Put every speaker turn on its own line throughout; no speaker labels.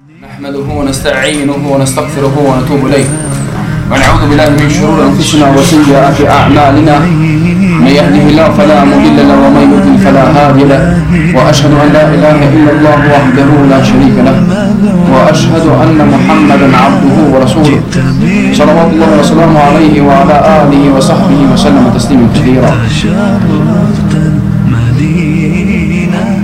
نحمده ونستعينه ونستغفره ونتوب إليه ونعوذ بالله من شرور أنفسنا وسيئات أعمالنا من يهده الله فلا مضل له ومن يضلل فلا هادي له وأشهد أن لا إله إلا الله وحده لا شريك له وأشهد أن محمدا عبده ورسوله صلوات الله وسلامه عليه وعلى آله وصحبه وسلم تسليما كثيرا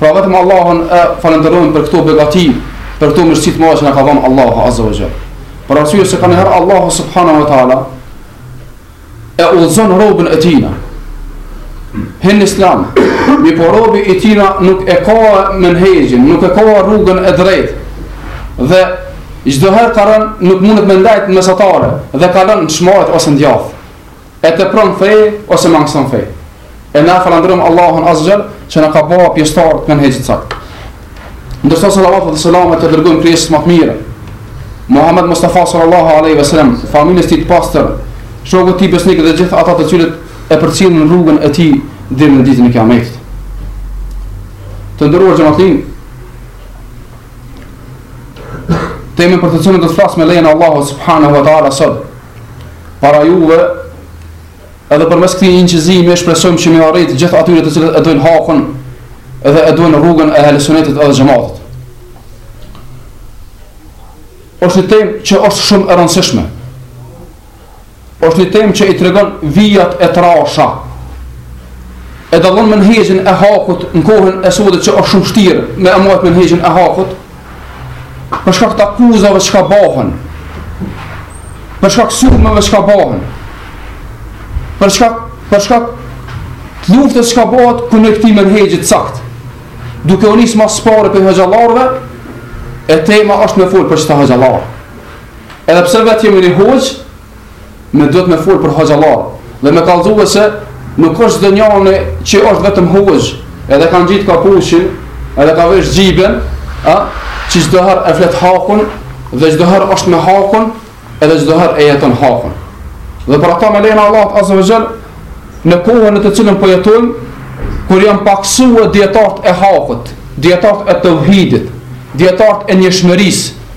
Pra vetëm Allahun e falënderojmë për këto begati, për këto mirësi të mëdha që na ka dhënë Allahu Azza wa Jall. Për arsye se nganjëherë Allahu subhanahu wa taala e udhëzon robin e tina. Hin në Islam, mirëpo robi i tina nuk e ka menhexhin, nuk e ka rrugën e drejtë. Dhe çdo herë ka rëndë nuk mundet me ndajt mesatare dhe ka rënë shmajt ose n'djath. E tepron fe ose mangëson fe. E na falënderojmë Allahun Azza që na ka ba pjesëtar të menhexhit të saktë. Ndërsa salavatet dhe selamet i dërgojmë krijesës më të mirë, Muhammed Mustafa sallallahu alaihi wasallam, familjes tij të pastër, shokët e tij besnikë dhe gjithë ata të cilët e përcjellin rrugën e tij deri në ditën e Kiametit. Të nderuar xhemat, Tema për të cilën do të flas me lejen e Allahut subhanahu wa taala sot. Para juve edhe përmes këtij inçizimi shpresojmë që me arrit gjithë atyre të cilët e dojnë hakun dhe e dojnë rrugën e Ehli Sunetit edhe Xhematit. Është një temë që është shumë e rëndësishme. Është një temë që i tregon vijat e trasha e dallon menhexhin e hakut në kohën e sotit që është shumë shtirë me e majt menhexhin e hakut për shkak të akuzave që kah bahen për shkak të sulmeve që kah bahen për shkak për shkak të luftës që kah bahet kundër këtij menhexhi të sakt duke u nis më së pari prej hoxhallarëve e tema është më fol për çfarë hoxhallarë Edhe pse vetë jemi një hoxhë, më duhet me folë për hoxhallarë, dhe me kallëzu se nuk është me thanë që është vetëm hoxhë, edhe ka ngjit kapuçin, edhe ka vesh xhyben, a, që çdo herë e flet hakun, dhe çdo herë është me hakun, edhe çdo herë e jeton hakun. Dhe për ata me lejen e Allahut Azza wa Jall, në kohën në të cilën po jetojmë, kur janë paksu dijetarët e hakut, dijetarët e teuhidit, dijetarët e njëshmërisë,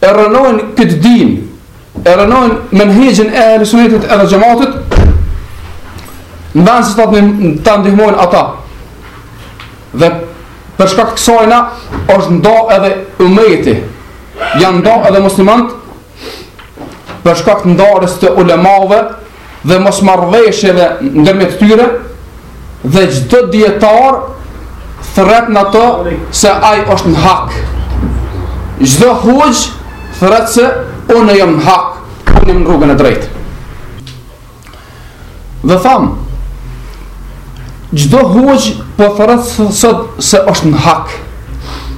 e rrënojnë këtë din, e rrënojnë menhexhin e Ehli Sunetit edhe Xhematit, në vend se ta ndihmojnë ata. Dhe për shkak të kësajna, është nda edhe umeti, janë nda edhe muslimanët, për shkak të ndarjes të ulemave, dhe mosmarrëveshjeve ndërmjet tyre dhe çdo dijetar thret në atë se ai është në hak. Çdo hoxh thret se unë jam në hak, unë jam në rrugën e drejtë. Dhe tham, çdo hoxh po thërët sot se është në hak,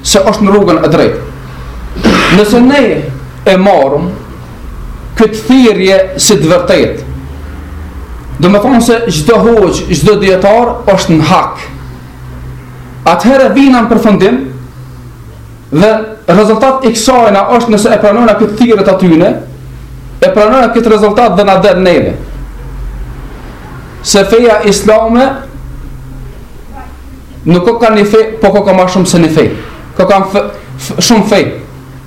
se është në rrugën e drejtë. Nëse ne e marrim, këtë thirrje si të vërtetë. Domethonë se çdo hoxh, çdo dijetar është në hak. Atëherë vina në përfundim dhe rezultat i kësajna është nëse e pranojna këtë thirrje të tyne, e pranojna këtë rezultat dhe na del neve. Se feja islame nuk koka një fe, po koka ma shumë se një fe. Koka shumë fe,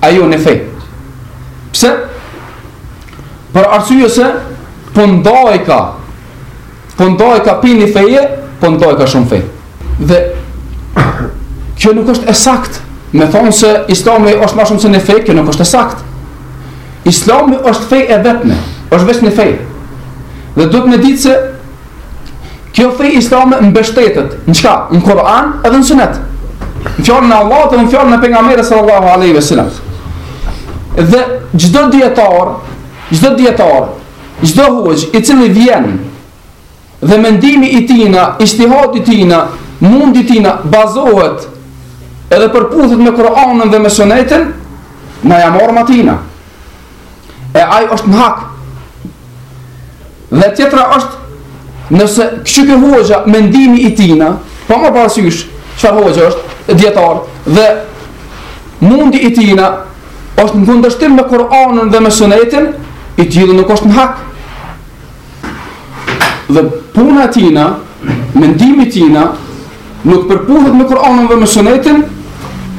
e jo një fe. Pse? Për arsye se po ndajka po ndajka pi ni feje, po ndajka shumë fej. Dhe kjo nuk është e sakt. Me thonë se islami është ma shumë se ni fej, kjo nuk është e sakt. Islami është fej e vetme, është veç ni fej. Dhe duhet me ditë se Kjo fe islame mbështetet në çka? Në Kur'an edhe në Sunet. Në fjalën e Allahut dhe në fjalën e pejgamberit sallallahu alaihi wasallam. Dhe çdo dijetar, çdo dijetar, çdo hoxh i cili vjen dhe mendimi i tina, ixhtihadi i tina, mundi i tina bazohet edhe përputhet me Kur'anin dhe me Sunetin, na ja marrim atina. e ai është në hak. Dhe tjetra është nëse qyky hoxha mendimi i tina, pa marrë parasysh çfarë hoxha është dijetar dhe mundi i tina është në kundërshtim me Kur'anin dhe me Sunetin, i tilli nuk është në hak. dhe puna e tina, mendimi i tina, nuk përputhet me Kur'anin dhe me Sunetin,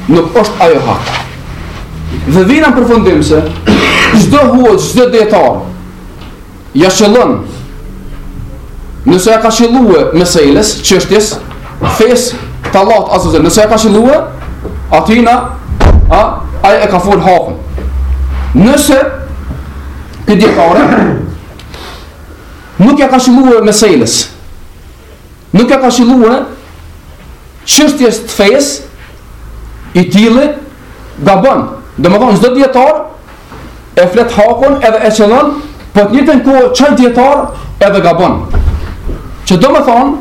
nuk është ajo hak. Dhe vina n'përfundim se çdo hoxh, çdo dijetar ja qëllon. Nëse ja ka qëllue meseles, çështjes, fes t'Allahit nëse ja ka qëllue, atëhera a ai e ka fol hakën. Nëse ky dijetari nuk ja ka qëllue meselës, nuk ja ka qëllue çështjes të fejës, i tilli, gabon, domethonë, çdo dijetar, e flet hakun edhe e qëllon, po të njëjtën kohë qaj dijetar edhe gabon. Që domethonë,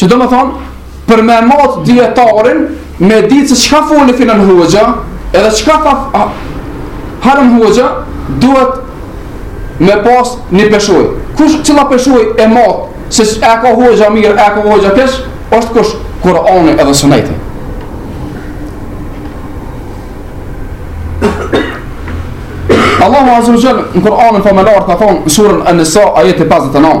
Që domethonë, për me matë dijetarin, me ditë se çka foli filan hoxha, edhe çka tha fistek hoxha, duhet me pas një peshojë. Kush qajo peshojë e mat, se e ka hoxha mirë, e ka hoxha keq, është kush Kurani edhe suneti. Allahu Azza wa Jalla në Kur'anin famëlartë ka thonë në surën An-Nisa ajeti 59.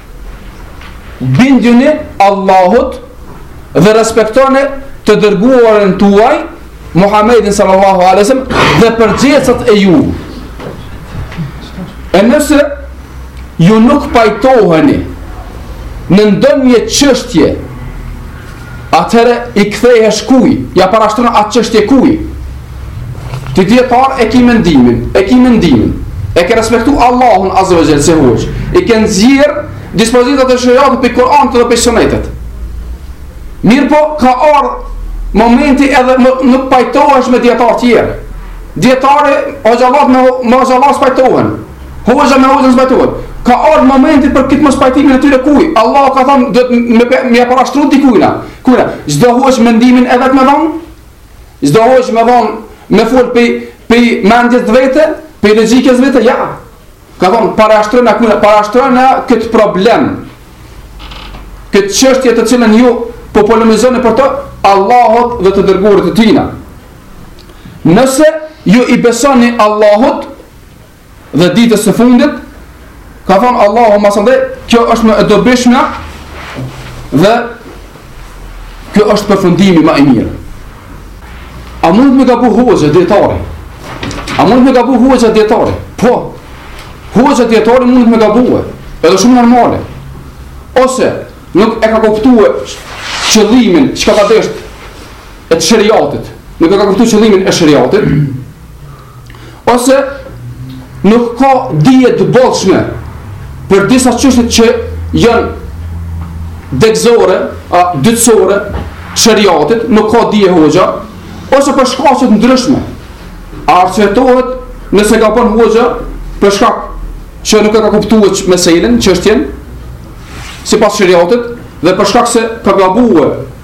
Bindjuni Allahut dhe respektoni të dërguarin tuaj Muhammedin sallallahu alaihi wasallam dhe përgjegjësat nga ju. E nëse ju nuk pajtoheni në ndonjë çështje atëherë i kthehesh kuj, ja parashtron atë çështje kuj. Ti dietar e ke mendimin, e ke mendimin. E ke respektu Allahun azza wa jall si hoxhë. I ke nxjerr dispozitat e shariatit pej Kur'anit dhe pej sunetit. Mirëpo ka ardh momenti edhe më, nuk pajtohesh me dietar të tjerë. Dietarë, hoxhallarët me hoxhallarë s'pajtohen. Hoxha me hoxhën s'pajtohet. Ka ardhur momenti për këtë mospajtimin e tyre kuj. Allahu ka thënë do të më me, me parashtruar dikujt. Kur çdo hoxhë mendimin e vet me dhon, çdo hoxhë me dhon me fol pej pej mendjes vet, pej logjikës vet, jo. Ka thënë parashtrone aty, parashtrone këtë problem. Këtë çështje të cilën ju po polemizoni për të, Allahut dhe të dërguarit të tij. Nëse ju i besoni Allahut, dhe ditës së fundit, ka thonë Allahu më sëndë, kjo është më e dobishme dhe kjo është përfundimi më i mirë. A mund me gabu hoxha, dijetari? A mund me gabu hoxha, dijetari? Po, hoxha, dijetari mund me gabue, edhe shumë normale. Ose, nuk e ka kuptue qëllimin, që ka dasht, e të sheriatit, nuk e ka kuptu qëllimin e sheriatit, ose nuk ka dije të bollshme për disa çështje që janë degëzore, a dytësore, sheriatit, nuk ka dije hoxha, ose për shkaqe t'ndryshme, a arsyetohet nëse ka bon hoxha për shkak që nuk e ka kuptue meselen, çështjen, sipas sheriatit, dhe për shkak se ka gabu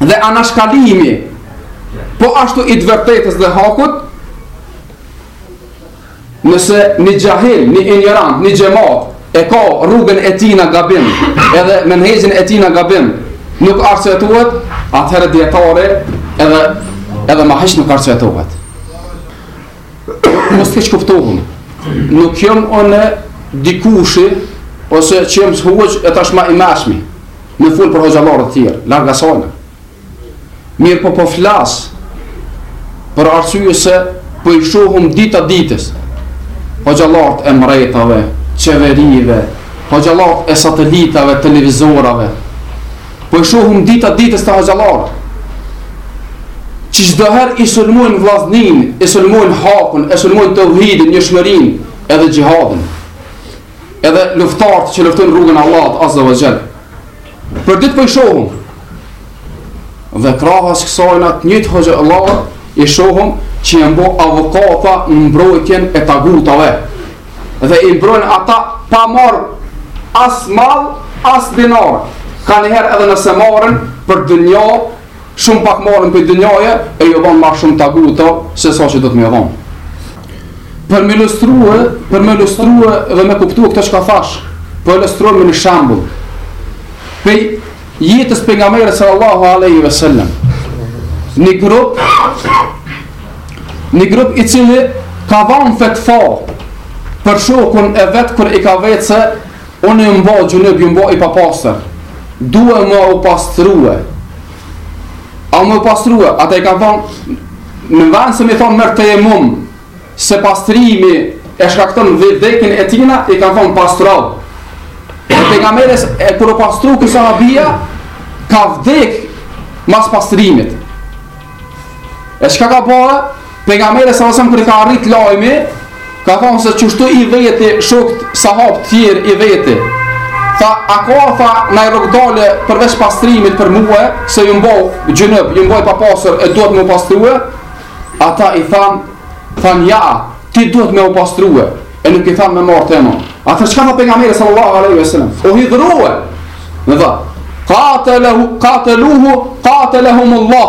dhe anashkalimi po ashtu i të vërtetës dhe hakut nëse një xhahil, një injorant, një xhemat e ka rrugën e tina gabim edhe menhexhin e tina gabim nuk arsyetohet atëherë dijetari edhe edhe ma hiç nuk arsyetohet mos keqkuptohem nuk jom unë dikushi ose që jom hoxhë e tashma i mashmi Me fol për hoxhallarët të tjerë, larg asajna. Mirëpo po flas për arsye se po i shohum dita ditës. Hoxhallarët e mretave, qeverive, hoxhallarët e satelitave, televizorave. Po i shohum dita ditës këta hoxhallarët. Që çdo herë i sulmojnë vllazninë, i sulmojnë hakun, i sulmojnë tauhidin, njëshmërinë, edhe xhihadin. edhe luftart që luftojnë rrugën e Allahut azza wa jall. Për ditë po i shohum. Dhe krahas kësaj na të njëjtit hoxhallarë i shohum që janë bo avokata në mbrojtjen e tagutave. Dhe i mbrojnë ata pa marr as mal, as dinar. Kanëherë edhe nëse marrin për dynja Shumë pak marrin prej dynjaje e jo banë ma shumë taguta se sa që do të me thonë. Për me lustruhe, për me lustruhe dhe me kuptu këto çka thash, po e lustrojmë me ni shembull. Prej jetës Pejgamberit salallahu Aleyhi ve Sellem. Një grup, një grup i cili ka dhanë fetfa për shokun e vet kur i ka vetë se Unë jom bo xhunub, jom bo i papastër, due me u pastrue. A me u pastrue, ata i kanë thonë, në vend se me i thonë merr tejemum, se pastrimi e shkakton vdekjen e tina, i kanë thonë pastrou. E Pejgamberit, e kur u pastru ky sahabia, ka vdekë mas pastrimit. E çka ka bërë, Pejgamberi sa sa kur i ka arrit lajmi, ka thonë se qështu i veti shokët sahab të tjerë i veti. Tha, a ka, tha, naj rrugëdalje përveç pastrimit për mua, se jom bo xhunub, jom bo i papastër e duhet me u pastrua? Ata i thanë, thanë ja, ti duhet me u pastrua. E nuk i thanë me marrë tejemum. Atëherë çka tha Pejgamberi sallallahu aleyhi ve sellem? U hidhnue! E tha, kateluhu, kateluhu, katelehumullah.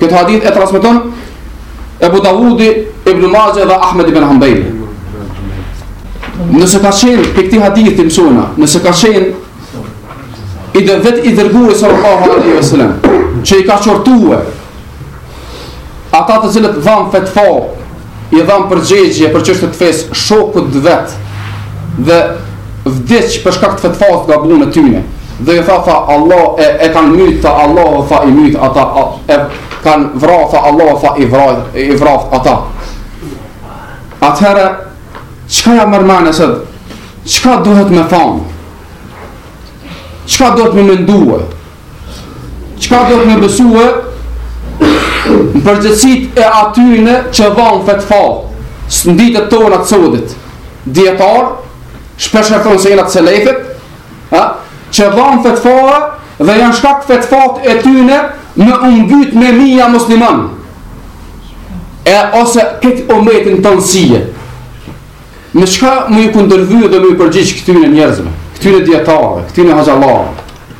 Këtë hadith e transmeton Ebu Dawudi, Ibn Majah dhe Ahmed ibn Hanbal. Nëse ka qenë prej këti hadithi mësuna, nëse ka qenë edhe vetë i dërguri sallallahu alaihi wa sallam, që i ka qortue, ata të cilët dhanë fetfa, i dhanë përgjegje për çështje të fesë shokut të vet dhe vdiq për shkak të fetfas të gabume tyne dhe i tha tha Allah e, e kanë mytë tha Allah e tha i mytë ata a, e kanë vra tha Allah e tha i vra, i vra ata atëherë çka ja mërmane sot çka duhet me thanë çka duhet me menduë Çka duhet me besue në përgjegjësit e atyne që dhanë fetfa, sot në ditët tona të sodit, djetarë, shpeshherë thonë se jena të selefit, ha? që dhanë fetfa dhe janë shkak fetfat e tyne me umbyt me mija musliman, e ose këtë ymetin tonë sije. Në çka me iu kundërvu dhe me iu përgjigj këtyne njerëzve, këtyne djetarëve, këtyne hoxhallarëve,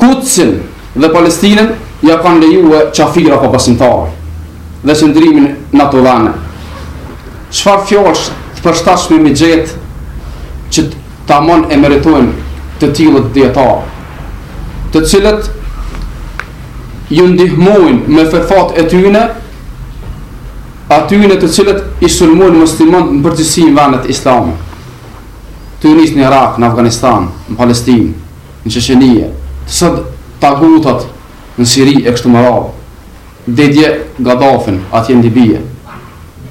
Kudsin dhe Palestinën ja kanë lejue qafirave pabesimtarë dhe qëndrimin n'ato vene. Çfarë fjalësh t'përshtatshme me gjetë që tamon e meritojnë të tillët dijetarë, të cilët ju ndihmojnë me fetvatë e tyne, atyne të cilët i sulmojnë muslimanët n'përgjithësi n'vendet islame. Tu nis n'Irak, n'Afganistan, n'Palestinë, në Çeçeni, deri sot tagutat në Siri e kështu me radhë, deri dje Gadafin atje në Libi,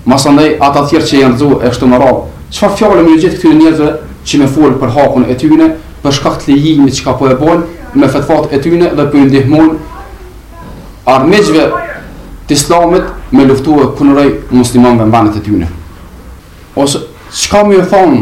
masandej ata tjerë që janë rrëzuar e kështu me radhë. Çfarë fjale me ju gjet këtyre njerëzve që me fol për hakun e tyre për shkak të keqit çka po e bojnë me fetvat e tyre dhe po ju ndihmojnë armiqve të islamit me luftuar kundrejt muslimanëve në vendet e tyre. Ose çka me thonë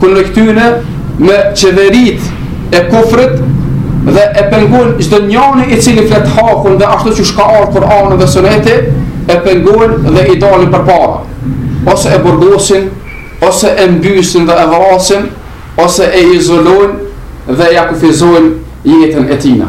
Kundër këtyne me qeveritë e kufrit dhe e pengojnë çdo njani i cili flet hakun dhe ashtu qysh ka ardh Kur'ani dhe Suneti e pengojnë dhe i dalin përpara ose e burgosin ose e mbysin dhe e vrasin ose e izolojnë dhe ja kufizojnë jetën e tina.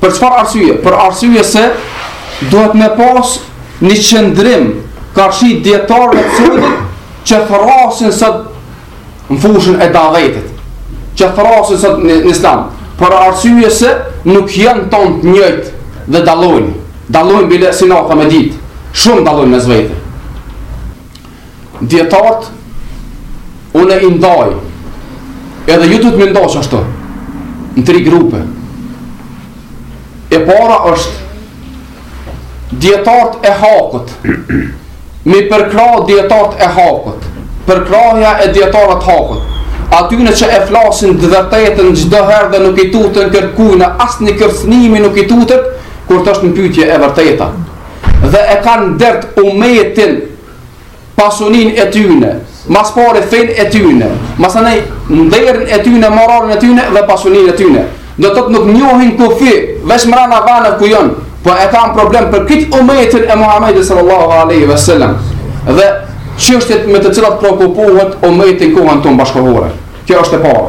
Për çfarë arsye? Për arsye se duhet me pas një qëndrim karshi dijetarëve të cilët që thrasin sot në fushën e davetit, që thrasin sot në islam, për arsye se nuk janë tanë të njëjtë dhe dallojnë, dallojnë bile si nata me ditë, shumë dallojnë mes veti. Dijetarët, unë i ndaj, edhe ju duhet me i nda qashtu, në tri grupe. E para është, dijetarët e hakut, me i përkrah dijetarët e hakut, përkrahja e dijetarëve t'hakut, atyne që e flasin të vërtetën çdo herë dhe nuk i tuten kërkujna, asnjë kërcnimi nuk i tutet, kur të është në pytje e vërteta. Dhe e kanë dert umetin pasuninë e tyne, ma s'pari fenë e tyne, masanej nderin e tyne, moralin e tyne dhe pasuninë e tyne. Do t'thotë nuk njohin kufi, veç mrena venit ku janë, po e kanë problem për krejt umetin e Muhammedit sallallahu aleyhi ve sellem. Dhe çështjet me të cilat preokupohet umeti n'kohën tonë bashkëkohore. Kjo është e para.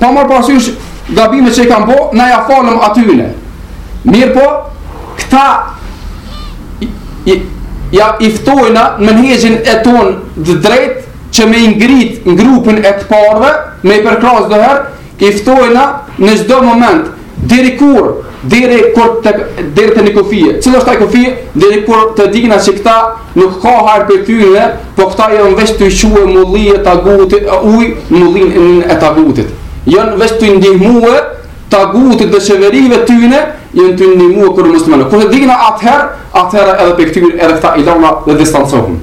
Pa marrë parasysh gabimet që i kanë bo, na ja falëm atyne. Mirëpo, këta i, i, ja i ftojna në menhexhin tonë të drejtë që me i ngrit në grupin e të parëve, me i përkrah çdo herë, i ftojna në çdo moment Deri kur? Deri kur te deri te një kufi. Cili është ai kufi? Deri kur ta dina se këta nuk ka hajr për tyne, po këta janë veç tu çu mulli e tagutit, uj, mullin e tagutit. Janë veç tu ndihmue tagutit dhe qeverive tyne, janë tu ndihmue kundër muslimanëve. Kur ta dina atëherë, atëherë edhe prej këtyre edhe këta i lana dhe distancohna.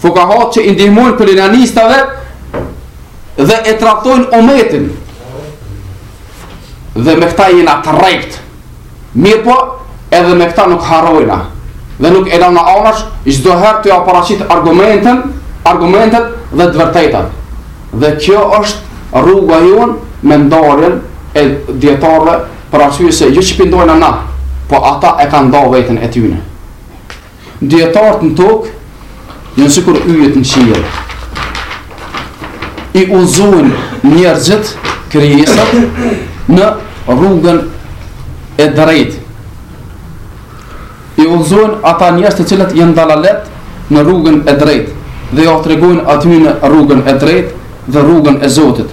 Fukahat që i ndihmojnë kolonialistave dhe e tradhtojnë umetin. Dhe me këta jena të drejtë. Mirëpo, edhe me këta nuk harrojna. Dhe nuk e lana anash, i çdo herë t'ia paraqit argumentin, argumentet dhe të vërtetat. Dhe kjo është rruga jonë me ndarjen e dijetarëve për arsye se jo që po i ndajmë na, po ata e kanë nda veten e tyne. Dijetarët në tokë, janë sikur yjet në qiell. I udhëzojnë njerëzit, krijesat, në rrugën e drejtë. I udhëzojnë ata njerëz të cilët janë dalalet në rrugën e drejtë. Dhe ia tregojnë atyne rrugën e drejtë dhe rrugën e Zotit.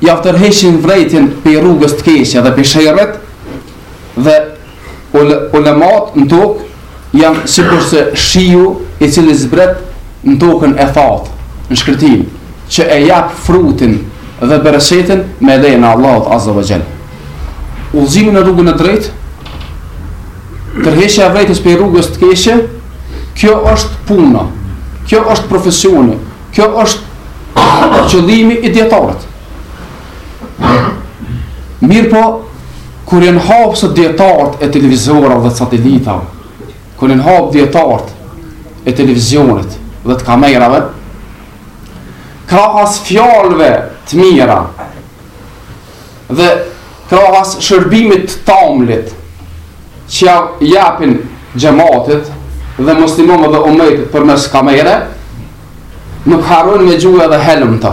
Ia tërheqin vrejtjen pej rrugës të keqe dhe pej sherrit dhe Ulemat në tokë janë sikurse shiu i cili zbret në tokën e thatë, në shkretinë, që e jap frutin dhe bereqetin me lejen e Allahut Azza ve Xhel. Udhëzimi në rrugën e drejtë, tërheqja e vrejtjes prej rrugës të keqe, kjo është puna, kjo është profesioni, kjo është qëllimi i dijetarit. Mirëpo, kur janë hapë, dijetarët e televizorave dhe të satelitave, kur janë hapë dijetarët e televizionit dhe të kamerave, krahas fjalëve të mira dhe krahas shërbimit të tamlit që ia japin xhematit dhe muslimanëve dhe umetit përmes kamere, nuk harrojnë me gjue dhe helm të.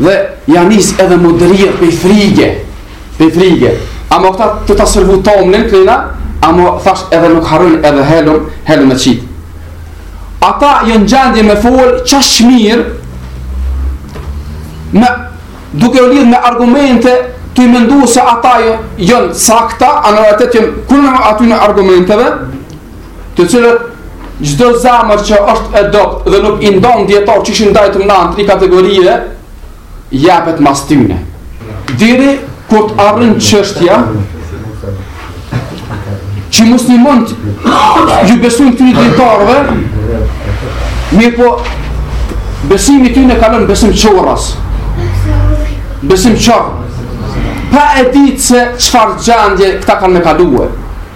Dhe ia nis edhe me u dridh pe frige. Pe frige. Amo këta tu ta servu tomlin, këna, amo thash edhe nuk harrojnë edhe helm, helm me qit. Ata janë gjendje me folë aq mirë, me, duke u lidhë me argumente, ti mendon se ata janë sakta, a në realitet janë kundër atyne argumenteve, të cilët çdo zemër që është e dobt dhe nuk i njon dijetart që i ndajtëm në tri kategorie japet mas tyne deri kur të arrin çështja që muslimant ju besojnë këtyre dijetarëve mirëpo besimi i tyne kalon besim qorras besim qorr pa e ditë se çfarë gjendje këta kanë me kaluar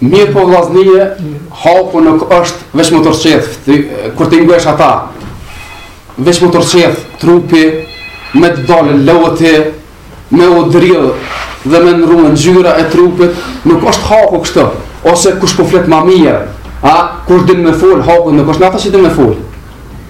Mirpo vllaznije, haku nuk është veç me t'u rrqeth, kur t'i ngush ata, veç me t'u rrqeth trupi, me të dalë loti, me u dridhë dhe me ndërru ngjyra e trupit, nuk është haku kështu, ose kush po flet ma mirë, a, kush din me folë, haku nuk është në ata që din me folë.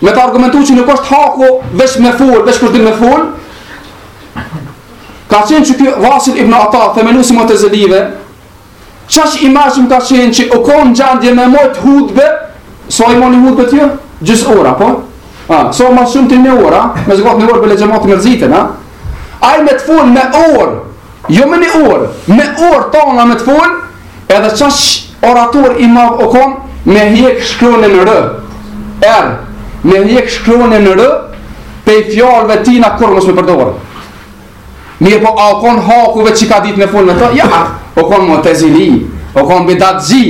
me të argumentu që nuk është haku veç me fol, veç kush din me fol, ka qenë ky Vasil ibn Ata, themeluesi mutezilive, qaq i madh ka qenë që u konë n'gjendje me majt hutbe, sa e mani hutben ju, gjys ore, po? A, s'o ma shumë se një orë, me zgat një orë bile xhemati mërziten, a? Ai me të fol me orë, jo me një orë, me orë tana me të fol, Edhe qaq orator i madh o kon me hjek shkronin rë. Er, me hjek shkronin rë, pej fjalëve tina kurrë mos me përdorë. Mirëpo, a o kon haku veç që ka ditë me fol me të? Jo, o kon mutezili, o kon bidatçi,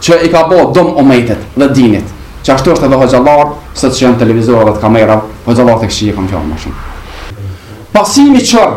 që i ka bo dom ymetit dhe dinit. Qashtu është edhe hoxhallarët, se që janë televizor dhe te kamera, hoxhallarët e këqij e kam fjalën më shumë. Pasimi qorr,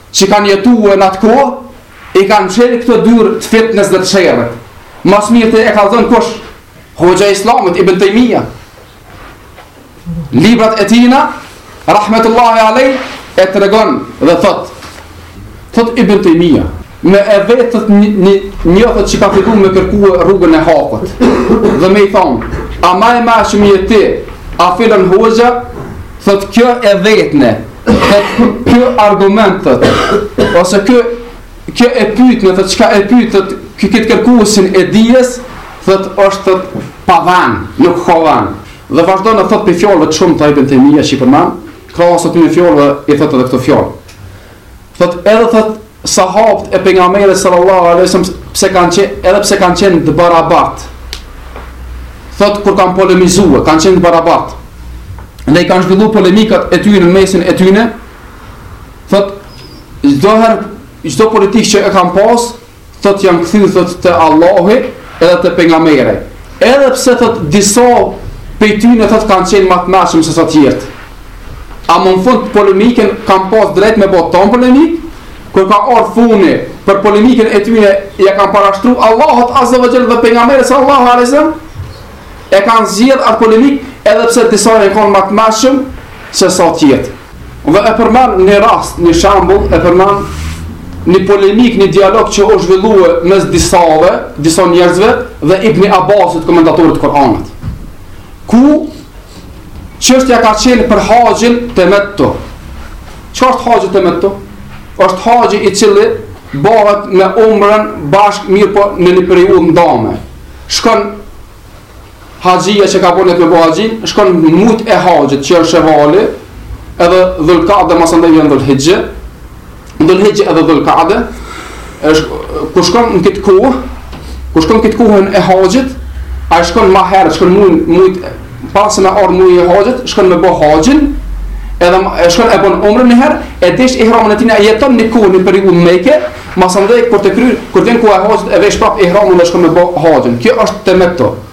që kanë jetu në atë kohë, i kanë çelë këto dyer të fitnes dhe të sherrit. Ma s'mirti e ka thënë kush? Hoxha i Islamit, Ibn Tejmija. Librat e tina, Rahmetullahi Alej, e tregon dhe thot, thot Ibn Tejmija. Me e vet një njeri thot që ka fillu me kërkue rrugën e hakit. Dhe me i thonë, a ma i madh je ti, a filan hoxha, thot kjo e vetne, kjo argument thot ose kjo kjo e pyetne thot çka e pyet thot ky këtë kërkuesin e dijes thot është thot pa ven nuk ka ven dhe vazhdon e thot pej fjalëve të shumë të Ibn Tejmijes i përmen krahas atyne fjalëve i thot edhe këto fjalë thot edhe thot Sahabët e pejgamberit sallallahu alaihi wasallam pse kanë qenë edhe pse kanë qenë të barabart. Thotë kur kanë polemizuar, kanë qenë të barabart. Dhe i kanë zhvilluar polemikat e tyre në mesin e tyre. Thotë çdo herë çdo polemikë që e kanë pas, thotë janë kthyer thotë te Allahu edhe te pejgamberi. Edhe pse thotë disa pej tyne thotë kanë qenë më të mëdhenj se sa të tjerë. A më në fund polemiken kanë pas drejt me bo polemikë, kur ka ardh funi për polemiken e tyne, ja kanë parashtru Allahut Azze ve Xhel-le dhe pejgamberit sallallahu alaihi wasallam, e kanë zgjidh atë polemikë edhe pse disa e kanë ma të mshëm se sa tjetë. Dhe e përmen një rast, një shembull, e përmen një polemikë, një dialog që është zhvillue mes disave, disa njerëzve dhe Ibni Abbasit, komentatorit të Kur'anit. Ku Çështja ka qenë për haxhin temettu. Çka është haxhi temettu? Është haxhi, i cili bëhet me umrën bashkë mirëpo në një periudhë ndame. Shkon haxhia që ka bo nijet me bo haxhin, shkon në mujt e haxhit që është shevali, edhe dhulkade masandaj vjen dhulhixhe. Dhulhixhe edhe dhulkade, ku shkon në këtë kohë, ku shkon këtë kohën e haxhit, ai shkon ma herët, shkon në mujt para se me ardh muji i haxhit, shkon me bo haxhin, edhe e shkon e bën umrën një herë, e desh ihramin e tij ai jeton një kohë një periudhë n'Meke, masandej kur të kryen, kur vjen koha e haxhit e vesh prap ihramin dhe shkon me bo haxhin. Kjo është temettu.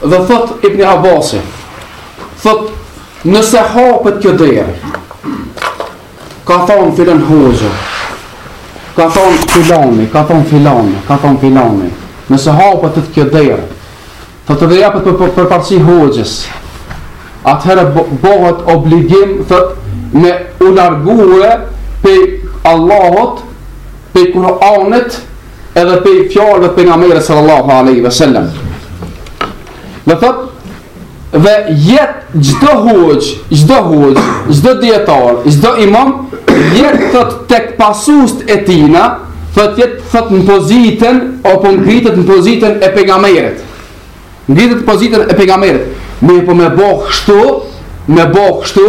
Dhe thot Ibn Abbasi, thot nëse hapet kjo derë, ka thon filan hoxhë, ka thon filani, ka thon filani, ka thon filani. Nëse hapet kjo derë, thot dhe i japet për, përparësi hoxhës, atëherë bëhet obligim, thot, me u largue pej Allahut, pej Kur'anit, edhe pej fjalëve të pejgamberit sallallahu alaihi wasallam. Dhe thot dhe jet çdo hoxhë, çdo hoxhë, çdo dijetar, çdo imam jet thot tek pasusit e tina, thot jet thot në pozitën apo ngritet në pozitën e pejgamberit. Ngritet në pozitën e pejgamberit. Mirëpo me bo kështu, me bo kështu,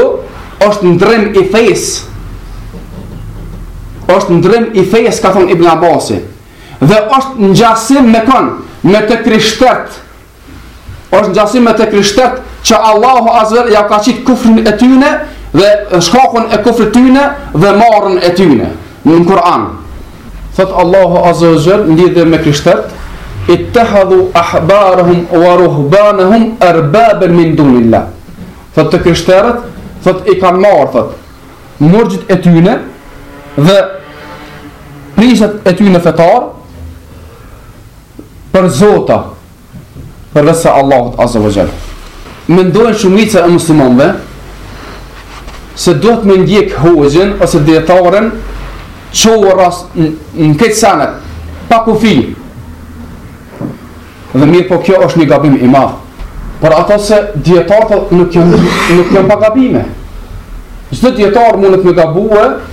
është ndrim i fesë. Është ndrim i fesë, ka thonë Ibn Abbasi. Dhe është ngjasim me kon, me të krishterët. Është ngjasim me të krishterët, që Allahu Azza wa Jall ja ka qitë kufrin e tyne, dhe shkakun e kufrit tyne, dhe marren e tyne. Në Kur'an thot Allahu Azza wa Jall në lidhje me krishterët, ittakhadhu ahbarahum wa ruhbanahum arbaban min dunillah. Thot të krishterët, thot i kanë marrë thot murgjit e tyne dhe priftat e tyne fetar për zota përveçse Allahut Azza wa Jall. Mendojnë shumica e muslimanëve se duhet me ndjek hoxhën ose dijetarin qorras në krejt senet pa kufi. Dhe mirë po kjo është një gabim i madh. Për atë se dijetarët nuk janë nuk janë pa gabime. Çdo dijetar mundet me gabue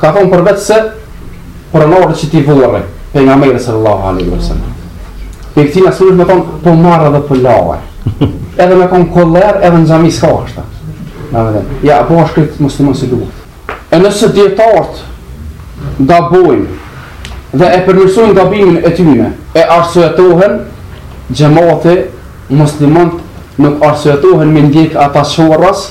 Ka thonë përveçse pronarit të këtij vorri, pejgamberit sallallahu alejhi ve selem. Pej këtij me thonë, po marrë edhe po lanë. Edhe me konë kollaj, edhe në xhami s'ka ashtu. Ja, po është këtë muslimon si duhet. E nëse dijetarët gabojnë dhe e përmirësojnë gabimin e tyne, e arsuetohen, xhemati, muslimanët nuk arsuetohen me ndjekë ata qorras,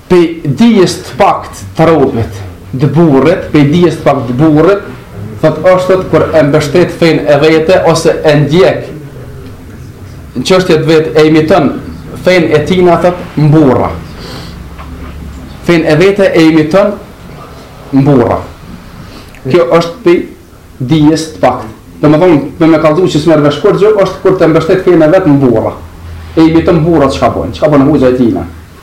Pej dijes të paktë të robit, të burrit, pej dijes të paktë të burrit, thotë është thotë kur e mbështet fenë e vet ose e ndjek në çështjet e veta e imiton fenë e tina thotë në burra. Fenë e vet e imiton në burra. Kjo është pej dijes të paktë. Domethënë, me me kallëzu që s'merr vesh kurgjë, është kur të mbështet fenë e vet në burra. E imiton në burra që gabojnë, që gabojnë hoxhë e tina.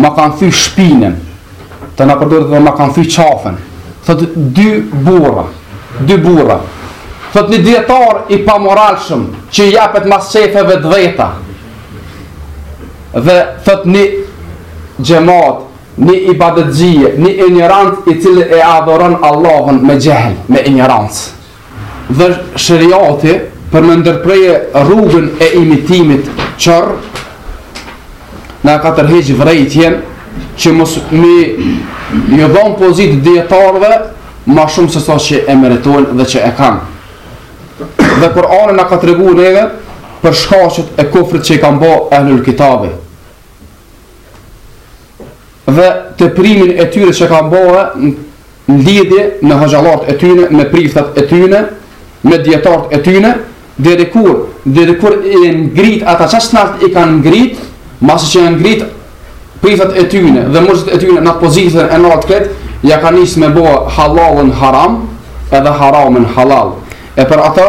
Ma kanë thy shpinën, t'na e përdorë dhe ma kanë thy qafën. Thotë dy burra, dy burra. Thotë një dijetar i pamoralshëm që i japet mas qefeve të veta. Dhe thotë një xhemat, një ibadetçi, një injorant i cili e adhoron Allahun me xhehl, me injorancë. dhe sheriati për me ndërpre rrugën e imitimit qorr, na ka tërheq vrejtjen, që mos me ju dhonë pozitë dijetarëve, ma shumë se sa që e meritojnë dhe që e kanë. Dhe Kurani na ka tregu neve, për shkaqet e kufrit që i kanë bo ehlul kitabi. dhe teprimin e tyre që kanë bo në lidhje me hoxhallarët e tyre, me priftat e tyre, me dijetarët e tyre, deri kur, deri kur i ngrit, ata qaq nalt i kanë ngrit, masi që janë ngrit, priftat e tyre dhe murgjit e tyre në pozitën e naltë krejt, ja kanë nis me bo hallallin haram, edhe haramin hallall. E për ata,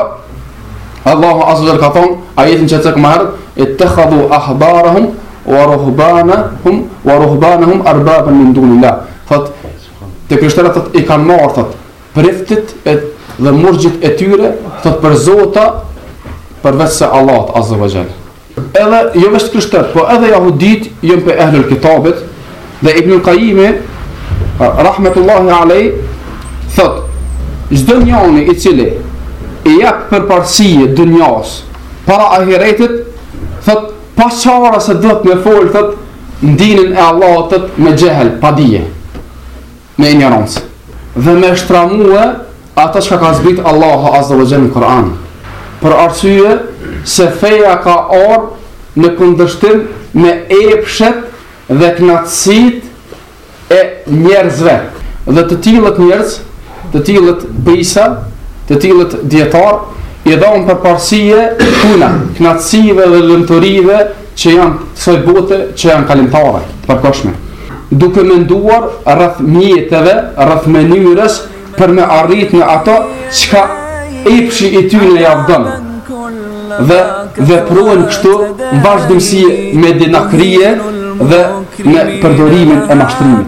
Allahu Azza wa Jalla ka thënë, ajetin që e ceka ma herët, ittakhadhu ahbarahum wa ruhbanahum wa ruhbanahum arbaban min dunillah. Thot të krishterët thot i kanë marrë thot priftit edhe murgjit e tyre thot për zota përveç se Allahut Azza wa Jalla. Edhe jo vetëm krishterët, po edhe jehudit janë prej ehlul kitabit dhe Ibn Qayyim rahmetullahi alay thot çdo njoni i cili i jap përparësi dunjas para ahiretit thot patjetër se do t'me fol thot n'dinin e Allahut me xhehel pa dije me injorancë dhe me e shtramue ata çka ka zbrit Allahu Azza wa Jalla në Kur'an. Për arsye se feja ka ardh në kundërshtim me epshet dhe knaqësitë e njerëzve. Dhe të tillët njerëz, të tillët prijsa, të tillët dietar i dhanë përparësi ktyne, knaqësive dhe lumturive që janë t'ksaj bote që janë kalimtare, të përkohshme.
Duke menduar rreth mjeteve, rreth mënyrës për me arrit në ato çka epshi i tyne jav don dhe veprojnë kështu në vazhdimësi me dinakrije dhe me përdorimin e mashtrimit